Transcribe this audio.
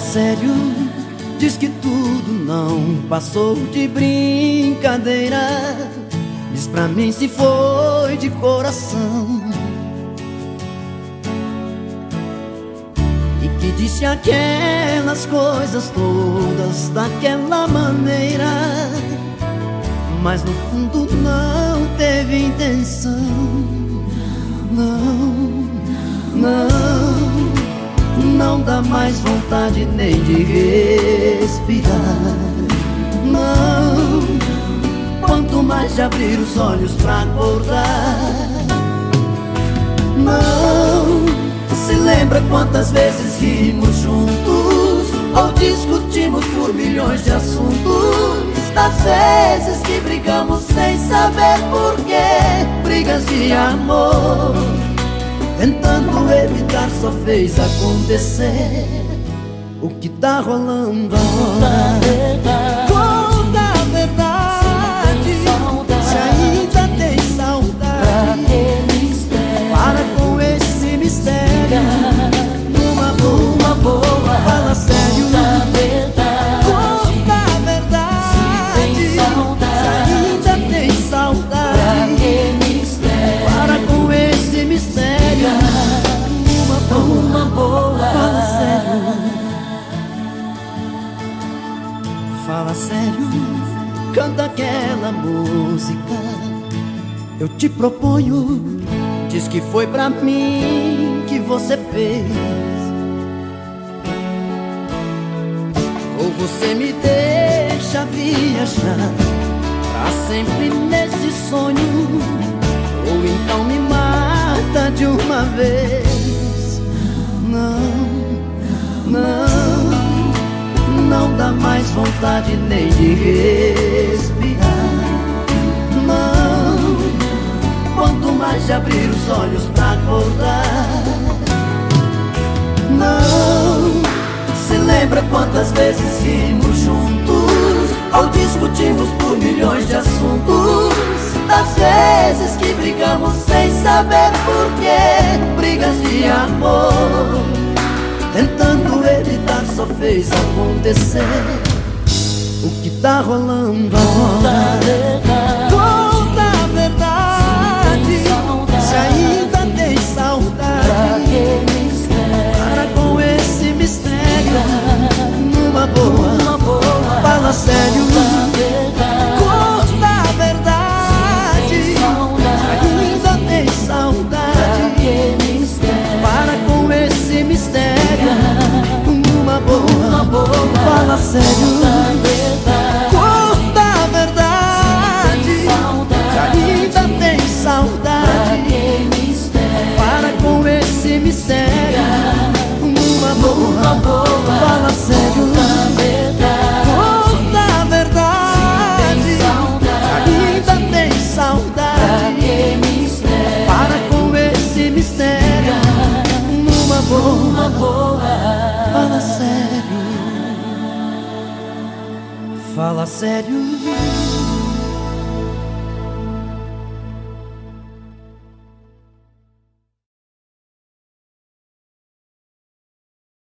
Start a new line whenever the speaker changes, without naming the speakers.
sério, diz que tudo não passou de brincadeira. Diz pra mim se foi de coração. E que disse aquelas coisas todas daquela maneira. Mas no fundo não teve intenção. Não, Não dá mais vontade nem de respirar. Não Quanto mais de abrir os olhos pra acordar. Não Se lembra quantas vezes rimos juntos Ou discutimos por milhões de assuntos. Das vezes que brigamos sem saber porquê Brigas de amor Tentando evitar só fez acontecer. O que tá rolando agora canta aquela música. Eu te proponho, diz que foi pra mim que você fez. Ou você me deixa viajar Pra sempre nesse sonho. Ou então me mata de uma vez vontade nem de respirar. Não Quanto mais de abrir os olhos pra acordar. Não Se lembra quantas vezes rimos juntos Ou discutimos por milhões de assuntos. Das vezes que brigamos sem saber porquê Brigas de amor Tentando evitar só fez acontecer O que tá rolando? Agora Conta a verdade. Se ainda tem saudade. Para com esse mistério. Numa boa. Fala sério. Conta a verdade. Ainda tem saudade. Para com esse mistério. Numa boa. Fala sério Fala sério